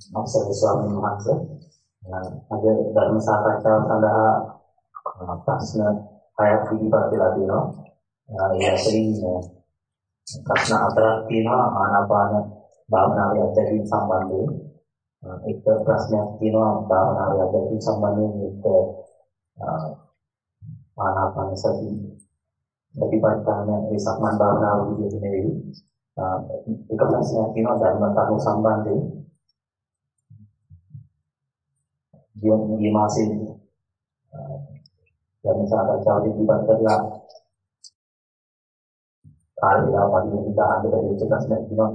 අවසරයි ස්වාමීන් වහන්සේ. අද ධර්ම සාකච්ඡාව සඳහා ප්‍රශ්න හයක් ඉදිරිපත් වෙලා තියෙනවා. ඒ අතරින් ප්‍රශ්න හතරක් තියෙනවා ආනාපාන භාවනාවේ අත්දැකීම් සම්බන්ධයෙන්. එක ප්‍රශ්නයක් තියෙනවා භාවනාවේ අත්දැකීම් සම්බන්ධයෙන් එක්ක ආනාපාන සති ප්‍රතිපත්තන ඒ සම්මන් භාවනාව විදිහට නෙවෙයි. එක ප්‍රශ්නයක් තියෙනවා ධර්ම කරුණු සම්බන්ධයෙන්. ජීවන ගිය මාසේ ධර්ම සාකච්ඡාවදී ඉවත් කරලා වේලාව වගේ බැරි වෙච්ච ප්‍රශ්නයක් තියෙනවා.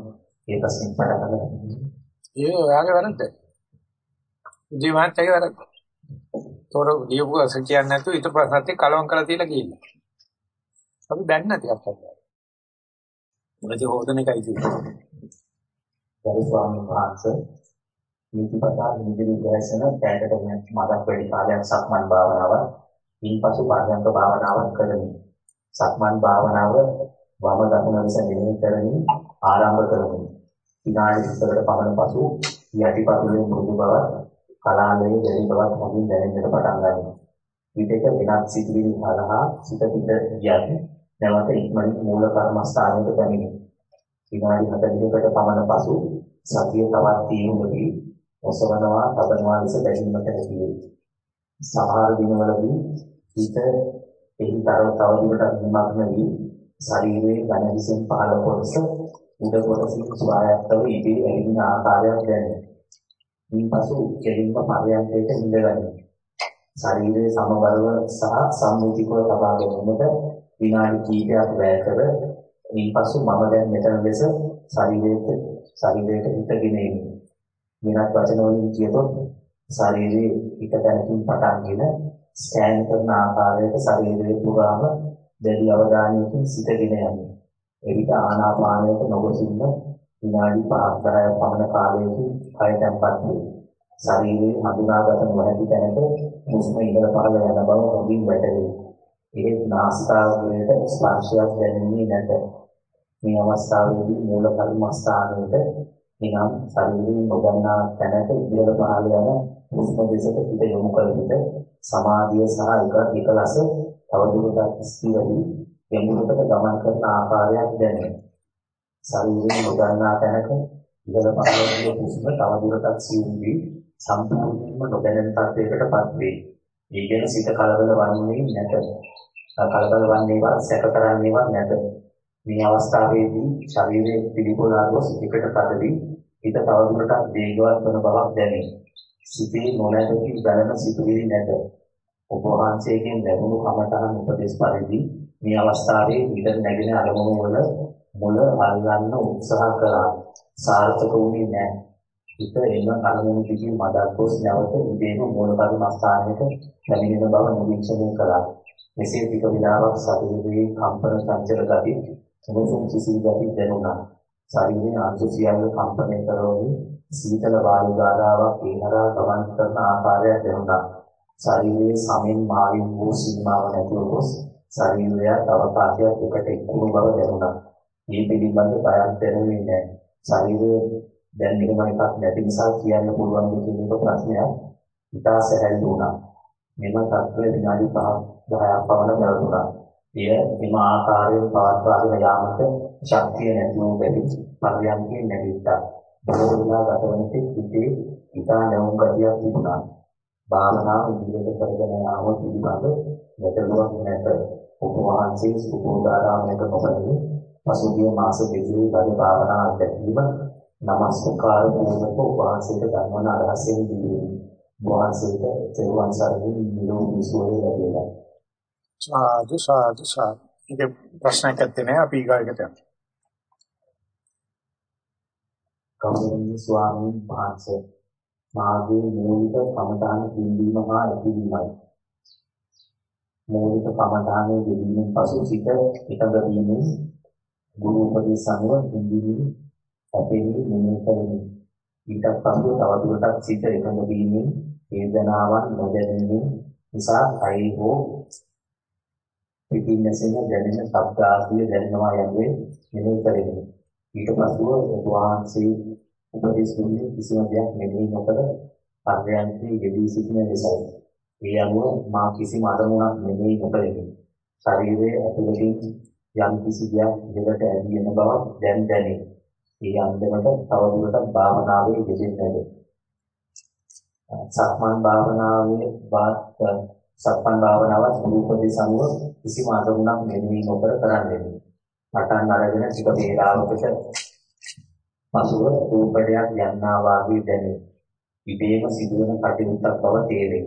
ඒ ප්‍රශ්නේ පටන් ගන්න. ඒ ඔයාගේ වැරද්ද. ජීවන්තයේ වැරද්ද. තොර දීපු අස කියන්නේ නැතුව ඊට පස්සේ කලවම් කරලා තියලා ගිහින්. අපි බැන්න නැති අපට. මොකද හොදන එකයි තියෙන්නේ. ගරු ස්වාමීන් වහන්සේ නීතිපතා නිදිරි ගැසෙන පැයකට මදක් වැඩි කාලයක් සක්මන් භාවනාව ඊපසු පාරයන්ක භාවනාවක් කරමි. සක්මන් භාවනාව වම දකුණ ලෙස මෙනෙහි කරමින් ආරම්භ කරමි. විනාඩි 20කට පමණ පසු යටිපතුලේ මෘදු බව කලාලයේ දැඩි බවක් හොඳින් දැනෙන්නට පටන් ගන්නවා. විදේක වෙනත් සිතුවිලි හරහා සිත පිට යත් නැවත ඉක්මනින් මූල කර්මස්ථානයට පැමිණේ. විනාඩි 40කට පමණ පසු සතිය තවත් තීව්‍ර වී ඔසවනවා තබනවා ලෙස දැනීමට හැකි වේ. සමහර දිනවලදී හිත එහි තව තවදුරටත් නිමග්න වී ශරීරයේ ඝන විසින් පහළ කොටස උඩ කොටසින් ස්වායත්තව ඉදී ඇලෙන ආකාරයක් දැනේ. ඊපසු කෙලින්ම පරයන්කයට ඉඳගන්න. ශරීරයේ සමබරව සහ සම්මුතිකව තබා ගැනීමට විනාඩි කිහිපයක් වැය කර ඊපසු මම දැන් මෙතන ලෙස ශරීරයට ශරීරයට හිතගෙන ඉන්නේ. වෙනත් වචන වලින් කියතොත් ශරීරයේ එක තැනකින් පටන්ගෙන ස්කෑන් කරන ආකාරයට ශරීරයේ පුරාම දැඩි අවධානයකින් සිටගෙන යනවා. එවිට ආනාපානයට නොගොසින්න විනාඩි 5ක් 10ක් පමණ කාලයකින් කය තැම්පත් වේ. ශරීරයේ හඳුනාගත නොහැකි තැනක හුස්ම ඉහළ පහළ යන බව හොඳින් වැටහේ. ඒ නාසිකාග්‍රයට ස්පර්ශයක් දැනෙන්නේ නැත. මේ අවස්ථාවේදී මූල කර්මස්ථානයේ එනම් ශරීරයෙන් නොගන්නා තැනට ඉහළ පහළ යන හුස්ම දෙසට හිත යොමු කර විට සමාධිය සහ එක එකලස තවදුරටත් ස්ථිර වී ගැඹුරට ගමන් කරන ආකාරයක් දැනේ. ශරීරයෙන් නොගන්නා තැනක ඉහළ පහළ යන හුස්ම තවදුරටත් සියුම් වී සම්පූර්ණයෙන්ම නොදැනෙන තත්යකටපත් වේ. ඒ ගැන සිත කලබල වන්නේ නැත. කලබල වන්නේවත් සැක කරන්නේවත් නැත. මේ අවස්ථාවේදී ශරීරයේ පිළිපොළා ගොස් එකට පදවි හිත තවදුරටත් වේගවත් වන බවක් දැනේ. සිතේ නොනැතකි දැනෙන සිතුවිලි නැත. ඔබ වහන්සේගෙන් ලැබුණු කමඨහන් උපදෙස් පරිදි මේ අවස්ථාවේ විතර නැගෙන අරමුණු වල මුල අල්ලන්න උත්සාහ කරා. සාර්ථක වුණේ නැහැ. හිත එන අරමුණු දිගේ මදක් ගොස් නැවත ඉදීම මූල කර්මස්ථානයට පැමිණෙන බව නිරීක්ෂණය කළා. මෙසේ ටික විලාවක් ශරීරයේ කම්පන සංචල ගති උණුසුම් සිසිල් ගති දැනුණා. ශරීරයේ අංශ සියල්ල කම්පනය කරවමින් සීතල වායු ධාරාවක් ඒහරා ගමන් කරන ආකාරයක් දැනුණා. ශරීරයේ සමෙන් මාවින් වූ සීමාව නැතිව ගොස් ශරීරය අවකාශයක් එකට එක්වුණු බව දැනුණා. මේ පිළිබඳ බයක් දැනෙන්නේ නැහැ. ශරීරයේ දැන් නිකම එකක් නැති නිසා කියන්න පුළුවන් කියන එක ප්‍රශ්නයක්. ඉතා සැහැල්ලු වුණා. මෙම තත්ත්වය විනාඩි 5 10ක් පමණ පැවතුණා. එය එම ආකාරයෙන් පවත්වාගෙන යාමට ශක්තිය නැති වූ බැරි පරියන්කේ නැගිට්ටා. බොහෝලා ගතවන සිටේ ඉතා නැවුම් ගතියක් තිබුණා. භාවනාව ඉදිරියට කරගෙන යාම පිළිබඳ ගැටලුවක් නැත. ඔබ වහන්සේ සුබෝධාරාමයක නොබැදී පසුගිය මාස දෙකේ බඩ භාවනා අධ්‍යක්ීම නමස්කාර පූර්වක ඔබ වහන්සේට ගන්වන අදහසෙන් දීලා වහන්සේට සෙරුවන් සරණින් නිරෝගී සුවය ලැබේවා. සාදු සාදු සාදු. ඒක ප්‍රශ්නයක් නැත්තේ අපි ඊගායකට යමු. ගෞරවනීය ස්වාමීන් වහන්සේ මාගේ මූලික කමඨාන පිළිබීම හා ඇතිවීමයි. මූලික කමඨානයේ යෙදීමෙන් පසු සිත එකඟ වීමෙන් ගුරු උපදේශ අනුව පිළිබීම අපේ මෙනෙහි කරමි. ඊට පසු තවදුරටත් සිත එකඟ වීමෙන් වේදනාවන් නොදැනීම නිසා කයි හෝ පිටින් නැසෙන දැනෙන ශබ්ද ආදිය දැනෙනවා යන්නේ මෙනෙහි කරමි. ඊට පසුව ඔබ වහන්සේ උපදේශ දුන්නේ කිසිම දෙයක් මෙනෙහි නොකර පර්යන්තයේ යෙදී සිටින ලෙසයි. ඒ අනුව මා කිසිම අරමුණක් මෙනෙහි නොකරමි. ශරීරයේ ඇතුළතින් යම් කිසි දෙයක් දෙකට ඇදී එන බව දැන් දැනේ. ඒ අන්දමට තවදුරටත් භාවනාවේ යෙදෙන්නද. සක්මන් භාවනාවේ වාත් සක්මන් භාවනාවත් රූපදී සමුව කිසිම අරමුණක් මෙනෙහි නොකර කරන්නේ. පටන් අරගෙන ටික වේලාවකට පසුව රූපයක් යන්නා වාගේ දැනේ. ඉබේම සිදුවන කටයුත්තක් බව තේරේ.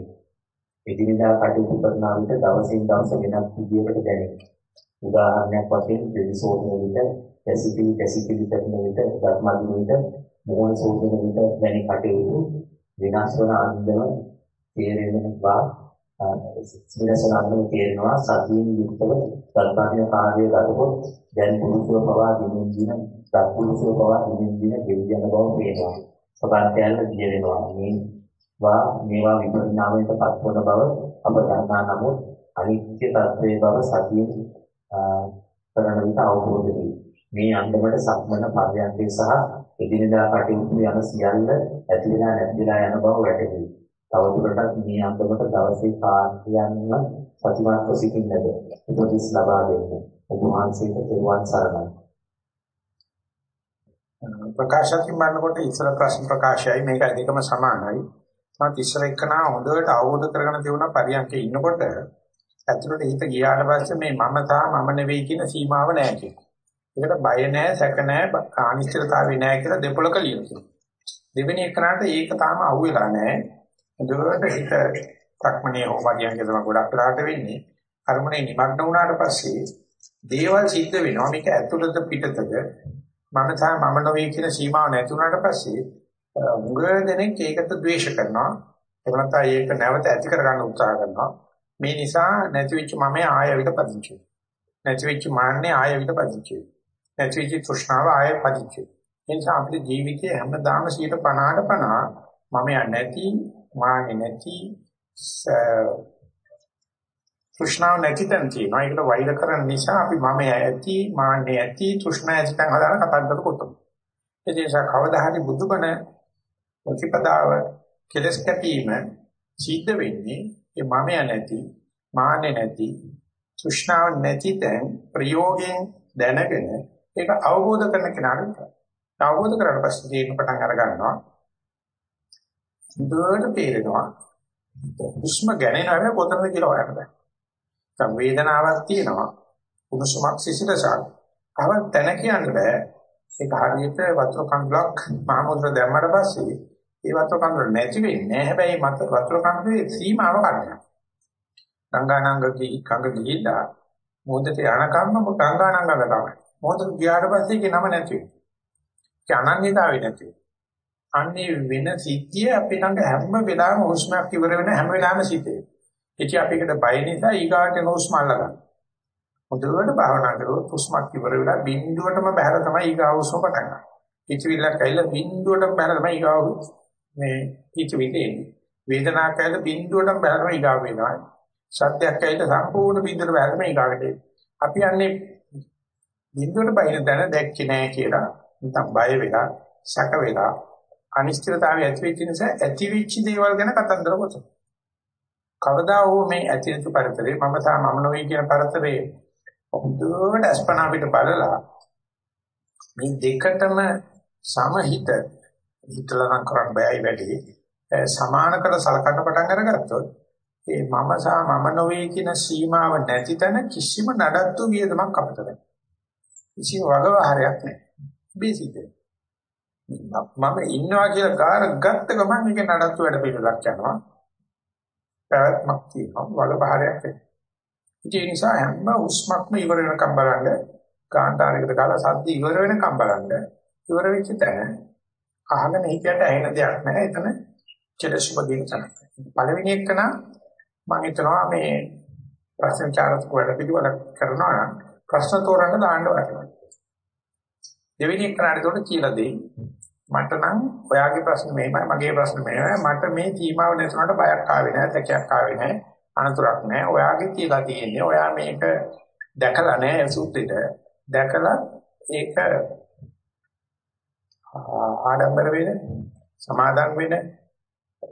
එදිනෙදා කටයුතු කරන විට දවසින් දවස වෙනස් විදියකට දැනේ. උදාහරණයක් වශයෙන් දෙවිසෝදන විට, කැසිපිලි කැසිපිලි කරන විට, ධර්මදින විට, මොහොන සෝදන විට වැනි කටයුතු වෙනස් වන අන්දම තේරෙනවා සිරසන අන්දම තේරෙනවා සතියින් යුක්තව සල්පාණ්‍ය කාර්යය ගතකොට දැන් පුරුෂව පවා දිනින් දින සත්පුරුෂව පවා දිනින් දින ගෙවියන බව පේනවා. සබන්තයල්ල දිය වෙනවා මේ වා මේවා විපරිණාමයට පත්වන බව අප දන්නා නමුත් අනිත්‍ය තත්ත්වයේ බව සතියෙන් කරන විට අවබෝධ වේ මේ අන්දමට සම්මන පර්යන්තේ සහ එදිනදා කටයුතු යන සියල්ල ඇති වෙලා නැති වෙලා යන බව වැටහේ. තවදුරටත් මේ අන්දමට දවසේ කාර්යයන්ව සතිමත්ව සිටින්නද උපදෙස් ලබා දෙන්න. ඔබ වහන්සේට තෙරුවන් සරණයි. ප්‍රකාශකින් බලනකොට ඉස්සර ප්‍රශ්න ප්‍රකාශයයි මේක දෙකම සමානයි. මම ඉස්සර එක්කනා හොඳට අවබෝධ කරගෙන තියුණා පරියන්කේ ඉන්නකොට ඇතුළට හිත ගියාට පස්සේ මේ මම තා මම නෙවෙයි කියන සීමාව නැහැ කියලා. ඒකට බය නැහැ, සැක නැහැ, කානිෂ්ඨතාවය නැහැ කියලා දෙපොලක ලියනවා. දෙවෙනි එකනට ඒක තාම අහුවෙලා නැහැ. දුරට හිත සක්මණේ හෝ පරියන්කේ තමයි ගොඩක් වෙලාට වෙන්නේ. කර්මනේ නිමග්න වුණාට පස්සේ දේවල් සිද්ධ වෙනවා. මේක ඇතුළත පිටතද මම තා මම නොවේ කියන සීමාව නැති වුණාට පස්සේ මුග දෙනෙක් ඒකට ද්වේෂ කරනවා. එහෙම නැත්නම් ඒක නැවත ඇති කරගන්න උත්සාහ කරනවා. මේ නිසා නැතිවෙච්ච මම ආය විට පදිංචි. නැතිවෙච්ච මාන්නේ ආය විට පදිංචි. නැතිවෙච්ච තෘෂ්ණාව ආය පදිංචි. ඒ නිසා අපේ ජීවිතයේ හැමදාම 50ට 50 මම නැති මාන්නේ නැති තෘෂ්ණාව නැති තැන තියෙනවා. ඒකට වෛර කරන නිසා අපි මම ඇති මාන්නේ ඇති තෘෂ්ණා ඇති තැන් හදාන කතා කරලා කොටමු. ඒ නිසා කවදා හරි බුදුබණ ප්‍රතිපදාව කෙලස් කැපීම සිද්ධ වෙන්නේ ඒ මම නැති මාන්නේ නැති තෘෂ්ණාව නැති තැන් ප්‍රයෝගයෙන් දැනගෙන ඒක අවබෝධ කරන කෙනාට විතරයි. අවබෝධ කරලා පස්සේ තේරෙන පටන් අර ගන්නවා. දුරට තේරෙනවා. හුස්ම ගැනෙනවද කොතනද කියලා හොයන්න බෑ. දැන් වේදනාවක් තියෙනවා. උණුසුමක් සිසිලසක්. කවද තැන කියන්න බෑ. ඒක හරියට වතුර කඳුලක් මහමුද්‍ර දැම්මට පස්සේ ඒ වතුර කඳුල නැති වෙන්නේ හැබැයි මත වතුර කඳුලේ සීමාව ගන්නවා. ගංගානංගකී කඟ ගිහිල්ලා මොහොතේ යනකම්ම ගංගානංගක තමයි. මොහොත ගියාට පස්සේ ඒක නම නැති වෙනවා. ඒ අනන්‍යතාවය නැති වෙනවා. අන්නේ වෙන සිද්ධිය අපි ළඟ හැම වෙලාවෙම හුස්මක් ඉවර වෙන හැම වෙලාවෙම සිද්ධේ. ඒක අපිකට බය නිසා ඊගාට හුස්ම අල්ලගන්න. මුදුවට භාවනා කරුවොත් හුස්මක් ඉවර වෙලා බිඳුවටම බහැර තමයි ඊගාව හුස්ම පටන් ගන්න. පිටවිල්ලක් ඇවිල්ලා බිඳුවටම බහැර තමයි ඊගාව මේ පිටවිල්ලේ වේදනාවක් ඇවිල්ලා බිඳුවටම බහැර තමයි ඊගාව වෙනවා. සත්‍යයක් ඇවිල්ලා සම්පූර්ණ බිඳුවට බහැර තමයි ඊගාවට අපි යන්නේ බිඳුවට බහින දැන දැක්කේ නැහැ කියලා නැත්නම් බය වෙලා සැක වෙලා අනිශ්චිතතාවය ඇති වෙච්ච නිසා ඇති වෙච්ච දේවල් ගැන කතන්දර ගොතන. කවදා හෝ මේ ඇති වෙච්ච පරිතරේ මම තා මම නොවේ කියන පරිතරේ හොඳට අස්පනා පිට බලලා මේ දෙකටම සමහිත හිතලා නම් කරන්න බෑයි වැඩි සමාන කර සලකන්න පටන් අරගත්තොත් ඒ මම සහ මම නොවේ කියන සීමාව නැති තැන කිසිම නඩත්තු වියදමක් අපිට නැහැ. කිසිම වගවහරයක් නැහැ. බේසිකයි. මම ඉන්නවා කියලා කාර ගත්ත ගමන් මේක නඩත්තු වැඩ පිළිවෙලක් යනවා. පැවැත්මක් තියෙනවා වල බහරයක් තියෙනවා. ඒ නිසා හැම උස්මක්ම ඉවර වෙනකම් බලන්න කාන්තාරයකට දාලා සද්ද ඉවර වෙනකම් බලන්න ඉවර වෙච්ච තැන අහගෙන හිතයට ඇහෙන දෙයක් නැහැ එතන චිරසුපදීන තැන. පළවෙනි එක නම් මම හිතනවා මේ ප්‍රශ්න චාරක වැඩ පිළිවෙල කරනවා ප්‍රශ්න තෝරන්න දාන්න වටිනවා. දෙවෙනි එක නඩේට කියලා දෙයි මට නම් ඔයාගේ ප්‍රශ්න මෙහෙමයි මගේ ප්‍රශ්න මෙහෙමයි මට මේ තීමාව නැතුනට බයක් ආවේ නැහැ තැකයක් ආවේ නැහැ අනතුරක් නැහැ ඔයාගේ කියලා තියෙන්නේ ඔයා මේක දැකලා නැහැ සූත්‍රෙට දැකලා ඒක ආඩම්බර වෙන සමාදම් වෙන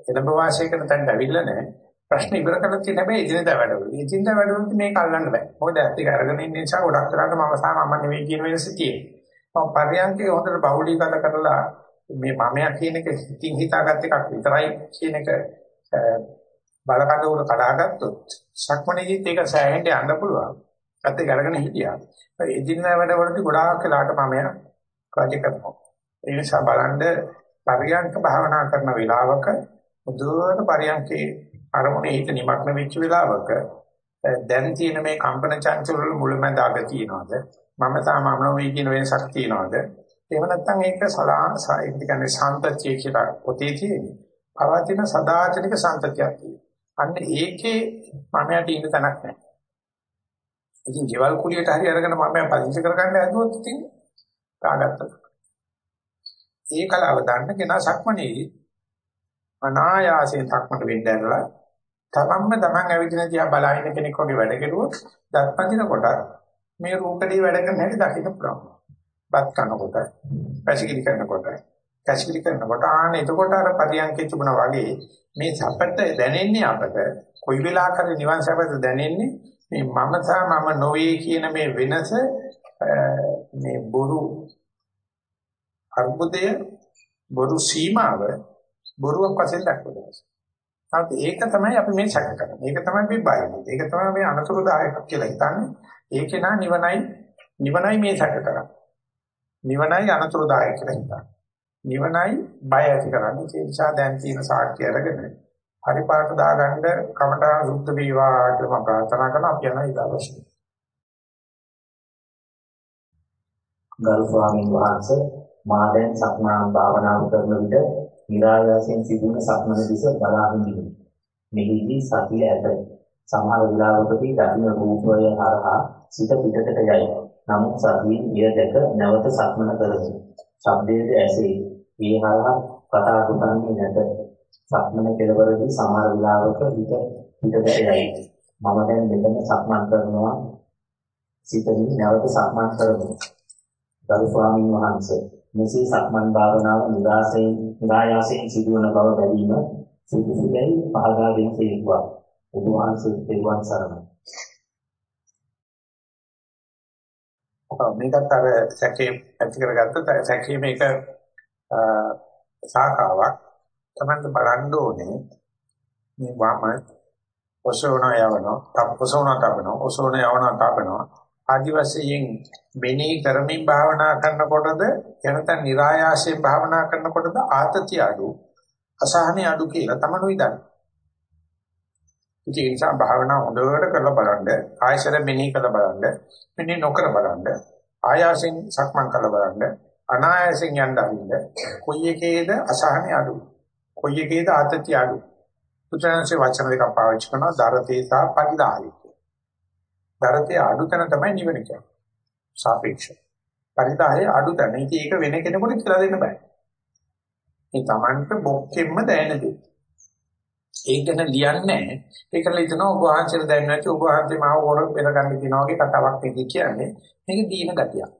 එළඹ වාසය කරන තැනට ඇවිල්ලා නැහැ. ප්‍රශ්න ඉවර කරලා තියෙන හැබැයි ඉදිනදා වැඩවල. ඉදිනදා වැඩවලත් මේක අල්ලන්න බෑ. මොකද ඇත්ත ඒක අරගෙන ඉන්න නිසා ගොඩක් කරාට මම සාම මම නෙවෙයි කියන වෙනස තියෙනවා. මම පරියන්කේ හොඳට බහුලීකරණ කරලා මේ මමයා කියන එක හිතින් හිතාගත් එකක් විතරයි කියන එක බලකඳ උඩ කඩාගත්තොත් සක්මණේදීත් ඒක සෑහෙන්න යන්න පුළුවන්. ඇත්ත ඒක අරගෙන හිටියා. ඉදිනදා වැඩවලදී ගොඩාක් වෙලාට මමයා කාර්ය කරනවා. ඒ නිසා බලන්න පරියන්ක භාවනා කරන වෙලාවක මුදුවට පරියන්කේ අරමුණේ හිත නිමග්න වෙච්ච වෙලාවක දැන් තියෙන මේ කම්පන චංචල වල මුලමඳ අග තියනවාද මම තාමම නොවේ කියන වෙනසක් තියනවාද එහෙම නැත්නම් ඒක සලා ඒ කියන්නේ සාන්තත්‍ය කියලා පොතේ තියෙන්නේ. පවතින සදාචනික සාන්තත්‍යයක් තියෙනවා. අන්න ඒකේ මම යට ඉන්න තැනක් නැහැ. ඉතින් ගෙවල් කුලියට හරි අරගෙන මම පදිංචි කරගන්න හැදුවොත් ඉතින් කාගත්තද? ඒ කලාව දන්න කෙනා සක්මනේදී අනායාසයෙන් සක්මට වෙන්න ඇරලා තමන්ම තමන් ඇවිදින දිහා බලාගෙන කෙනෙක් වගේ වැඩ කෙරුවොත් දත්පදින කොට මේ රූපදී වැඩ කරන හැටි දකින්න පුළුවන්. බත් කනකොට, පැසිකිලි කරනකොට, පැසිකිලි කරනකොට ආන එතකොට අර පරියන්කේ තිබුණා වගේ මේ සැපට දැනෙන්නේ අපට කොයි වෙලාවකද නිවන් සැපද දැනෙන්නේ මේ මම සහ මම නොවේ කියන මේ වෙනස මේ බොරු අර්බුදය බොරු සීමාව බොරුවක් වශයෙන් දක්වනවා. නමුත් ඒක තමයි අපි මේ සැක කරන්නේ. ඒක තමයි මේ බය. ඒක තමයි මේ අනතුරුදායක කියලා හිතන්නේ. ඒකේ නා නිවනයි නිවනයි මේ සැක කරන්නේ. නිවනයි අනතුරුදායක කියලා හිතන්නේ. නිවනයි බය ඇති කරන්නේ. ඒ නිසා දැන් තියෙන සාක්ෂි අරගෙන හරි පාට දාගන්න කමඨා සුද්ධ වේවා කියලා මම ප්‍රාර්ථනා කරනවා. අපි යනවා ඊළඟට. ගරු ස්වාමීන් වහන්සේ මා දැන් සක්මන් භාවනාව කරන විට નિરાයාසයෙන් සිදුවන සක්මන දිස බලා හිඳිමි. මෙහිදී සතිය ඇත. සමහර විලාවකදී දකින්න රූපය හරහා සිත පිටතට යයි. නමුත් සතියේ එය දැක නැවත සක්මන කරමි. ශබ්දයේ ඇසේ. ඒ හරහා කතා කරන්නේ නැත. සක්මන කෙලවරදී සමහර විලාවක හිත පිටතට යයි. මම දැන් මෙතන සක්මන් කරනවා සිතමින් නැවත සක්මන් කරමි. ගරු ස්වාමීන් වහන්සේ මෙසේ සක්මන් භාවනාව නිරාසයෙන් නිරායාසයෙන් සිදුවන බව බැලීම සුදුසුයි පහදා දෙන තේරුවා. ඔබ වහන්සේ තෙරුවන් සරණයි. මේකත් අර සැකේ ඇති කරගත්ත සැකේ මේක සාකාවක් තමයි බලන්න ඕනේ මේ වම ඔසෝන යවනවා තප් ඔසෝන තබනවා ඔසෝන යවනවා තබනවා ආදි වශයෙන් මෙනෙහි කරමින් භාවනා කරනකොටද එනතන નિરાයාසයෙන් භාවනා කරනකොටද ආතතිය අඩු අසහනෙ අඩු කියලා තමනුයි දන්නේ. ඉතින් ඒ නිසා භාවනා හොඳට කරලා බලන්න ආයශර මෙනෙහි කරලා බලන්න මෙනෙහි නොකර බලන්න ආයාසෙන් සක්මන් කරලා බලන්න අනායාසෙන් යන්න අරින්න කොයි එකේද අසහනෙ අඩු කොයි එකේද ආතතිය අඩු පුත්‍රයන්සේ වචන දෙකක් පාවිච්චි කරනවා දරතේ සහ පරිදාහය දරතේ අඩු තැන තමයි නිවන කියන්නේ. සාපේක්ෂ. පරිදාහයේ අඩු තැන. ඉතින් ඒක වෙන කෙනෙකුට කියලා දෙන්න බෑ. මේ Tamanට බොක්කෙම්ම දැනෙන දේ. ඒක ගැන ලියන්නේ නැහැ. ඒකල හිතනවා ඔබ වහන්සේට දැනෙන්නේ නැති ඔබ වහන්සේ මාව හොර බෙර ගන්න කියනවා වගේ කතාවක් නෙකි කියන්නේ. මේක දීන ගතියක්.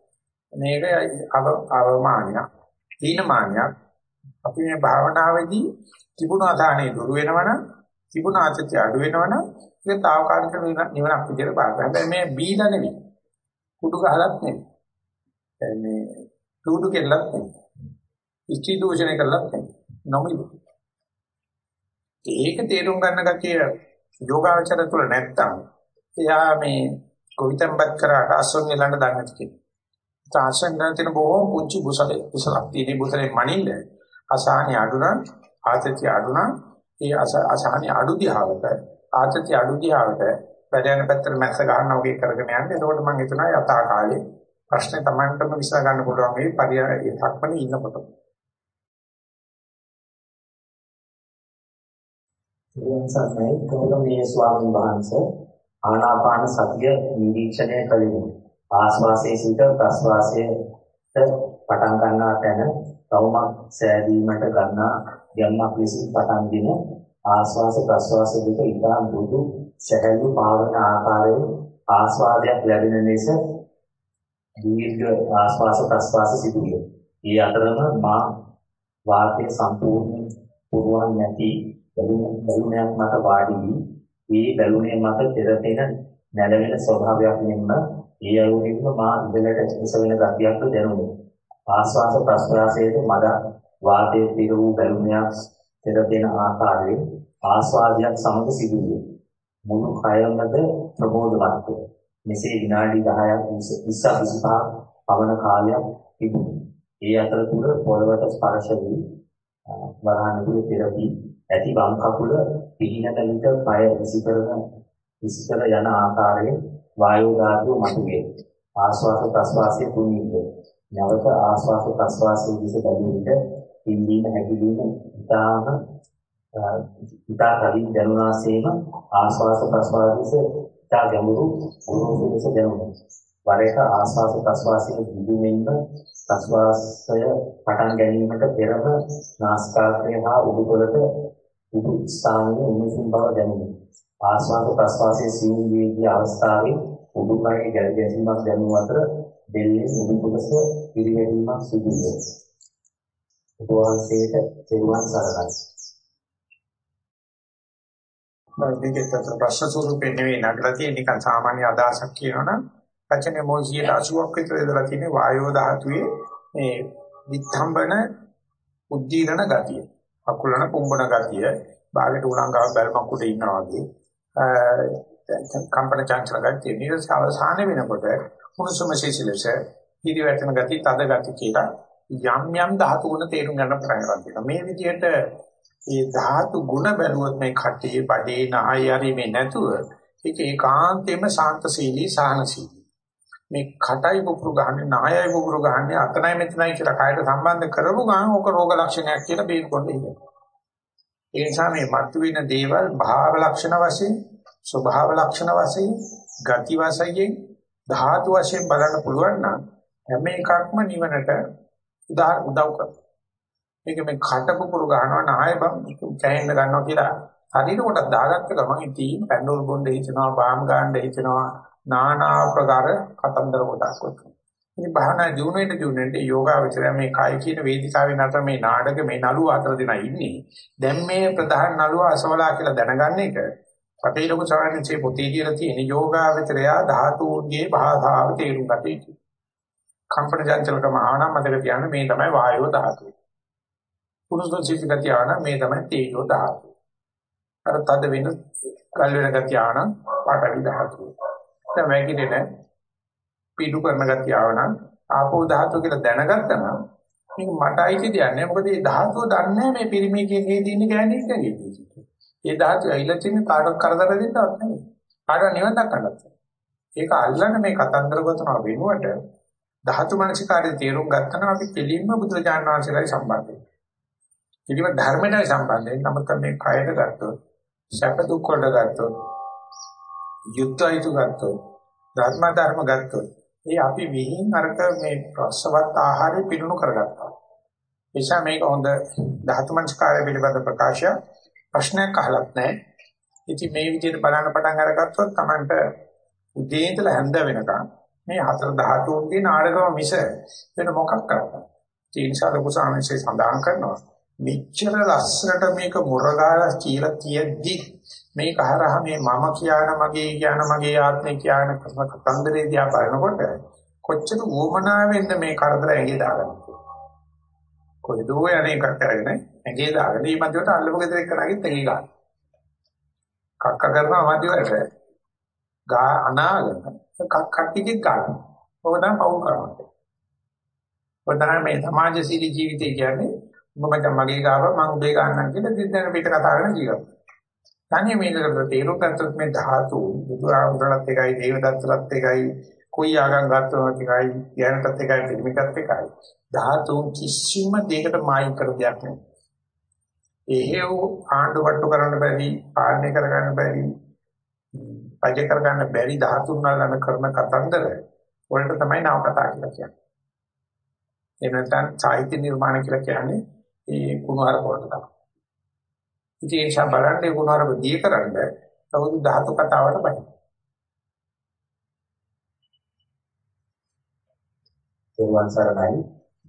මේක අවමානයක්. දීනමානයක්. අපි මේ භාවනාවේදී තිබුණ අධානය දුර වෙනවනම් තිබුණ ආචත්‍ය අඩු වෙනවනම් ඒක తాවකාලික නිවනක් විදිහට බලන්න. හැබැයි මේ බීලා නෙවෙයි. කුඩු ගහලත් නෙවෙයි. මේ කුඩු කෙල්ලත් නෙවෙයි. ඉච්චි දෝෂණය කළත් නෙවෙයි. නොමිලු. ඒක තේරුම් ගන්න ගැතිය යෝගාචර තුල නැත්තම් එයා මේ කොවිතම්පත් කරාට අසොන් නෙලන්න දන්නේ නැති කෙනෙක්. තාසෙන් නැතින බොහෝ පුංචි බුසලේ බුසලක් තියෙන බුසලේ මනින්න අසහනිය අඩු නම් ආතතිය අඩු නම් ඒ අසහනිය අඩු දිහාවට ආතති අඩු දිහාවට වැඩ යන පැත්තට මැස්ස ගන්නවා වගේ කරගෙන යන්නේ. එතකොට මම හිතනවා යථා කාලේ ප්‍රශ්නේ Tamanටම විසඳ ගන්න පුළුවන් මේ පරිය සක්මණේ ඉන්නකොට. එනිසායි ගෞරවනීය ස්වාමීන් වහන්සේ ආනාපාන සතිය නිරීක්ෂණය කළෙමු. ආස්වාසයේ සිට ප්‍රස්වාසයට පටන් ගන්නා තැන තවමත් සෑදීමට ගන්නා යම්ක් ලෙසින් පටන්ගෙන ආස්වාස ප්‍රස්වාස දෙක ඉතා මෘදු සැහැල්ලු පාවන ආකාරයෙන් ආස්වාදයක් ලැබෙන ලෙස දීර්ඝ ආස්වාස ප්‍රස්වාස සිදුවේ. ඒ අතරම මා වාතයේ සම්පූර්ණ පුරවන් නැති බැලුණයක් මත වාඩි වී ඒ බැලුණේ මත පෙරපෙන නැලවෙන ස්වභාවයක් මෙන්ම ඒ අයුරින්ම මා ඉඳලට එසවෙන ගතියක් දැනුනේ. ආස්වාස ප්‍රස්වාසයේ මද වාතයේ පිර වූ බැලුණයක් පෙරපෙන ආකාරයේ ආස්වාදයක් සමග සිදුවේ. මුළු කයමද ප්‍රබෝධවත් වේ. මෙසේ විනාඩි 10ක් 20 25 පවන කාලයක් තිබුණා. ඒ අතරතුර පොළවට ස්පර්ශ වී වරහණුවේ පෙරදී ඇති වම් කකුල පිහිනට විට පය විසිකරන විසිකර යන ආකාරයෙන් වායෝ ධාතුව මතුවේ. ආශ්වාස ප්‍රශ්වාසයේ තුනීය. නැවත ආශ්වාස ප්‍රශ්වාසයේ දිස බැලුව විට පිම්බීම හැකිලිම ඉතාම ඉතා කලින් දැනුණාseම ආශ්වාස ප්‍රශ්වාසයේ ඉතා ගැඹුරු ගුරුසු ලෙස දැනුණා. වර එක ආශ්වාස ප්‍රශ්වාසයේ දිගුමෙන්ම ප්‍රශ්වාසය පටන් ගැනීමට පෙරම නාසිකාග්‍රය හා උඩුකොළට උඩු ස්ථානයේ උණුසුම් බව දැනුනි. ආශ්වාස ප්‍රශ්වාසයේ සිවුම් වේගී අවස්ථාවේ උඩුකය ගැල ගැසීමක් දැනුන අතර දෙල්ලේ උඩු කොටස පිරිවැදීමක් සිදු වේ. උපවාසයේට සෙරුවන් සරණයි. මේකේ තත්ත්ව ප්‍රශ්න ස්වරූපේ නෙවෙයි නගලා තියෙන නිකන් සාමාන්‍ය අදහසක් කියනවනම් රචනයේ මොහොසිය 80ක් විතර ඉඳලා තියෙන වායෝ ධාතුවේ මේ විත්ම්බන උද්දීරණ ගතිය. අකුලන කුඹන ගතිය. බාගෙට උලංගාව බැලමක් උඩ ඉන්නවා වගේ. කම්පන චංචල ගතිය. ඊට අවසාන වෙනකොට මුණුසුම ශීලස පිළිවෙතන ගතිය තද ගතිය කියලා යම් යම් ධාතු ගුණ තේරුම් ගන්න පටන් ගන්නවා. මේ විදිහට මේ ධාතු ගුණ බැලුවොත් මේ කටේ බඩේ නාය හරි මේ නැතුව ඒක ඒකාන්තයෙන්ම ශාන්තශීලී සාහනශීලී. මේ කටයි පුපුරු ගහන්නේ නායයි පුපුරු ගහන්නේ අතනයි මෙතනයි කියලා කායට සම්බන්ධ කරපු ගමන් ඕක රෝග ලක්ෂණයක් කියලා බේරෙන්න ඉන්නවා. ඒ නිසා මේ මතුවෙන දේවල් භාව ලක්ෂණ වශයෙන් ස්වභාව ලක්ෂණ වශයෙන් ගති වශයෙන් ධාතු වශයෙන් බලන්න පුළුවන් නම් හැම එකක්ම නිවනට උදා උදව් කරනවා. මේක මේ කට පුපුරු ගහනවා නාය බම් කැහෙන්න ගන්නවා කියලා ශරීර කොට දාගත්ත ගමන් ඉතින් පැන්ඩෝල් බොණ්ඩ හිතනවා බාම් ගන්න හිතනවා নানা ආකාර කතන්දර කොටස් වතුන. ඉතින් භාවනා ජීුණේට ජීුණේට යෝගාවචරය මේ කාය කියන වේදිකාවේ නතර මේ නාඩග මේ නළුව අතර දෙනා ඉන්නේ. දැන් මේ ප්‍රධාන නළුව අසවලා කියලා දැනගන්න එක අපේ ලොකු සාරණියේ පොතේ කියලා තියෙන යෝගාවචරය ධාතුන්ගේ භාෂාව තේරුම් ගත යුතුයි. කම්පන චංචලකම ආනම් මතක තියාගන්න මේ තමයි වායෝ ධාතුව. පුරුෂ සිත් ගතිය ආනම් මේ තමයි තේජෝ ධාතුව. අර තද වෙන කල් වෙන ගතිය ආනම් පාඨවි ධාතුව. දැන් වැగిරෙන පීඩු කරන ගතිය ආවනම් ආපෝ ධාතුව කියලා දැනගත්තා නම් මේක මට අයිති දෙයක් නෑ මොකද මේ ධාතුව දන්නේ මේ පිරිමිකේ තියෙන ගෑණික් නෙවෙයි. ඒ ධාතුව ඇවිල්ලා තියෙන කාටවත් කරදර දෙන්නවත් නෙවෙයි. කාටවත් නිවන් දක්වන්නත්. ඒක අල්ලන්න මේ කතන්දර ගොතනවා වෙනුවට ධාතු මනසිකාරයේ තේරුම් ගත්තා නම් අපි දෙලින්ම බුදුරජාණන් වහන්සේලායි සම්බන්ධ වෙන්නේ. කිලිම ධර්මයටයි සම්බන්ධ වෙන්නේ. නමුත් මේ කයද ගත්තොත්, සැප දුක් වලට ගත්තොත්, යුක්තයිතු ගත්තොත්, ධර්ම ධර්ම ගත්තොත්, ඒ අපි විහිං අරක මේ ප්‍රසවත් ආහාරය පිරුණු කරගත්තා. එනිසා මේක හොඳ ධාතු මනසිකාරය පිළිබඳ ප්‍රකාශය ප්‍රශ්නයක් අහලත් නැහැ. ඉතින් මේ විදිහට බලන්න පටන් අරගත්තොත් Tamanට උදේ ඉඳලා හැන්ද වෙනකන් මේ හතර ධාතුන්ගේ නාඩගම මිස වෙන මොකක් කරන්නේ. ඒ නිසා ලොකු සාමයේ සඳහන් කරනවා. මෙච්චර ලස්සනට මේක මුරගාලා කියලා තියෙද්දි මේක හරහා මේ මම කියන මගේ කියන මගේ ආත්මය කියන කතන්දරේ දිහා බලනකොට කොච්චර වොමනාවෙන්ද මේ කරදර ඇඟේ දාගන්නේ. කොහෙදෝ යන එකක් කරගෙන ඇඟේ දාගෙන මේ මැදට අල්ලපු ගෙදර එක්ක නැගිට ඇඟේ ගන්න. කක්ක කරනවා මැදට ගා අනාගෙන කක් කට්ටියක් ගන්න. ඔබ තමයි පවු කරන්නේ. ඔබ තමයි මේ සමාජශීලී ජීවිතය කියන්නේ ඔබ මචං මගේ ගාව මම උදේ ගන්නම් කියලා දිද්දන පිට කතා කරන ජීවිතය. තනියම ඉඳලා තේරුම් ගත්තොත් මේ ධාතු බුදුආමරණත් එකයි දේවදත්තලත් එකයි කොයි ආගම් ගත්තොත් එකයි යනටත් එකයි පිළිමිකත් එකයි ධාතු කිසිම දෙයකට මායිම් කර දෙයක් නෑ. එහෙව් ආණ්ඩු වට්ටු කරන්න බැරි, පාලනය කරගන්න බැරි, පජ කරගන්න බැරි ධාතුන් වල කරන කතන්දර වලට තමයි නව කතා කියලා කියන්නේ. එහෙම නැත්නම් සාහිත්‍ය නිර්මාණ කියලා කියන්නේ ඒ කුණාර වලට තමයි. ඉතින් ඒ නිසා බලන්න ඒ කුණාර දී කරන්න තවදු ධාතු කතාවට බයි. සෝවන් සරණයි